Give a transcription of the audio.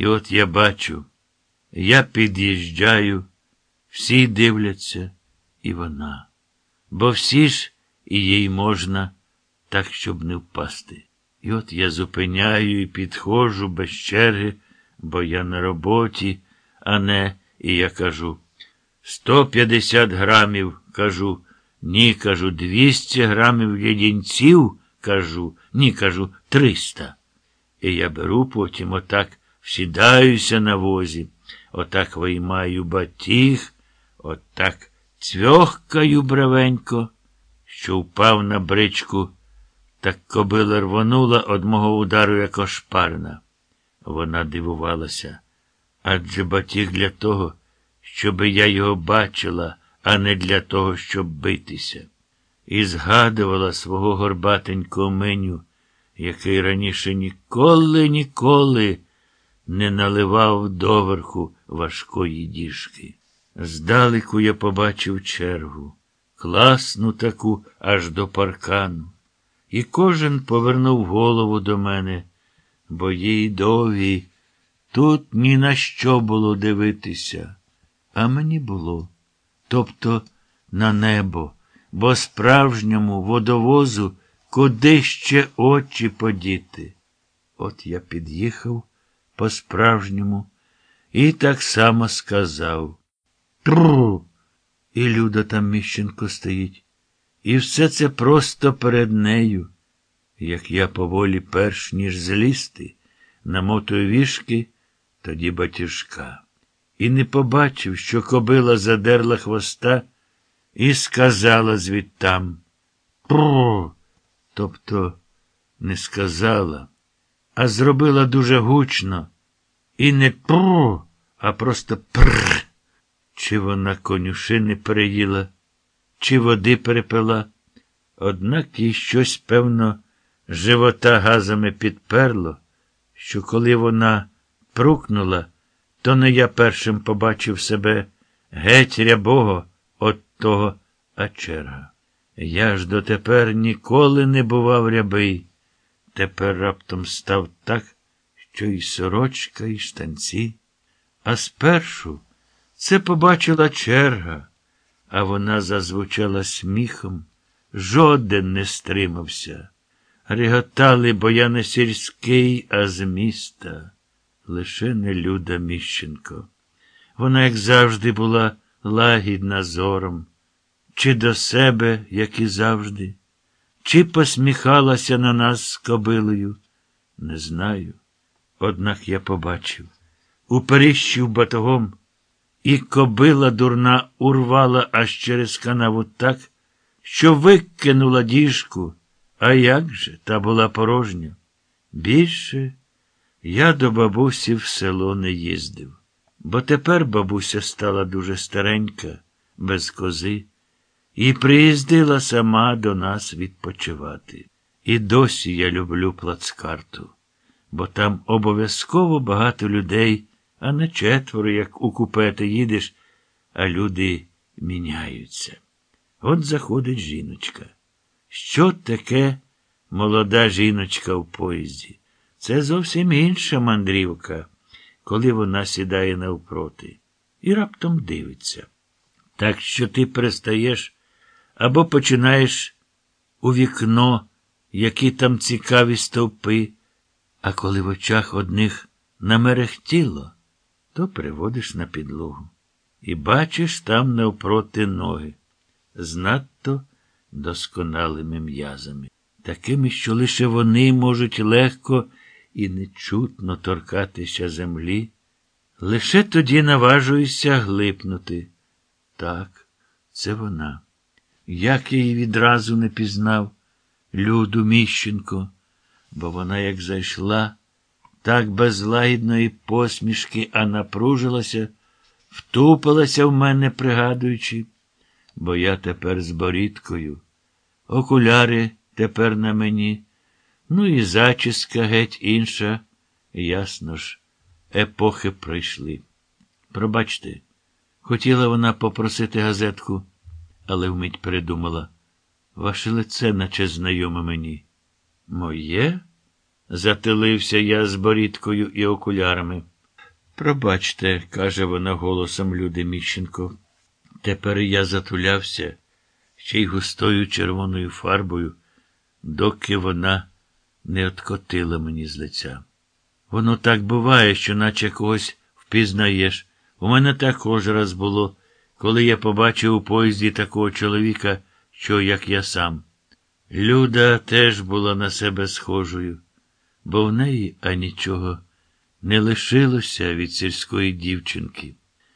І от я бачу, я під'їжджаю, всі дивляться, і вона. Бо всі ж і їй можна, так, щоб не впасти. І от я зупиняю і підходжу без черги, бо я на роботі, а не, і я кажу, сто п'ятдесят грамів, кажу, ні, кажу, двісті грамів лідінців, кажу, ні, кажу, триста. І я беру потім отак всідаюся на возі, отак виймаю батіг, отак цьохкаю бравенько, що впав на бричку, так кобила рвонула од мого удару, як ошпарна. Вона дивувалася. Адже батіг для того, щоби я його бачила, а не для того, щоб битися. І згадувала свого горбатенького меню, який раніше ніколи, ніколи не наливав доверху важкої діжки. Здалеку я побачив чергу, класну таку аж до паркану. І кожен повернув голову до мене, бо їй довгі тут ні на що було дивитися, а мені було, тобто на небо, бо справжньому водовозу куди ще очі подіти. От я під'їхав по-справжньому і так само сказав. Тру. І Люда там Міщенко стоїть. І все це просто перед нею, як я поволі, перш ніж злізти, намотую вішки, тоді батюшка. І не побачив, що кобила задерла хвоста і сказала звідтам. Пру. Тобто не сказала, а зробила дуже гучно. І не пру, а просто пр. Чи вона конюшини переїла, чи води перепила. Однак їй щось, певно, живота газами підперло, що коли вона прукнула, то не я першим побачив себе геть рябого от того, а черга. Я ж дотепер ніколи не бував рябий. Тепер раптом став так, що і сорочка, і штанці. А спершу це побачила черга, а вона зазвучала сміхом. Жоден не стримався. Реготали, бо я не сільський, а з міста. Лише не Люда Міщенко. Вона, як завжди, була лагідна зором, чи до себе, як і завжди, чи посміхалася на нас з кобилою. Не знаю. Однак я побачив. У періщів батогом і кобила дурна урвала аж через канаву так, що викинула діжку. А як же та була порожня? Більше я до бабусі в село не їздив, бо тепер бабуся стала дуже старенька, без кози, і приїздила сама до нас відпочивати. І досі я люблю плацкарту бо там обов'язково багато людей, а не четверо, як у купе ти їдеш, а люди міняються. От заходить жіночка. Що таке молода жіночка в поїзді? Це зовсім інша мандрівка, коли вона сідає навпроти, і раптом дивиться. Так що ти перестаєш або починаєш у вікно, які там цікаві стовпи. А коли в очах одних намерехтіло, то приводиш на підлогу. І бачиш там навпроти ноги, з надто досконалими м'язами, такими, що лише вони можуть легко і нечутно торкатися землі. Лише тоді наважуюся глипнути. Так, це вона. Як я її відразу не пізнав, Люду Міщенко бо вона, як зайшла, так без лагідної посмішки, а напружилася, втупилася в мене, пригадуючи, бо я тепер з борідкою, окуляри тепер на мені, ну і зачіска геть інша, ясно ж, епохи прийшли. Пробачте, хотіла вона попросити газетку, але вмить передумала. Ваше лице, наче знайоме мені. Моє? Затилився я з борідкою і окулярами. Пробачте, каже вона голосом Люди Міщенко. Тепер я затулявся ще й густою червоною фарбою, доки вона не откотила мені з лиця. Воно так буває, що наче когось впізнаєш. У мене також раз було, коли я побачив у поїзді такого чоловіка, що як я сам. Люда теж була на себе схожою, бо в неї а нічого не лишилося від сільської дівчинки.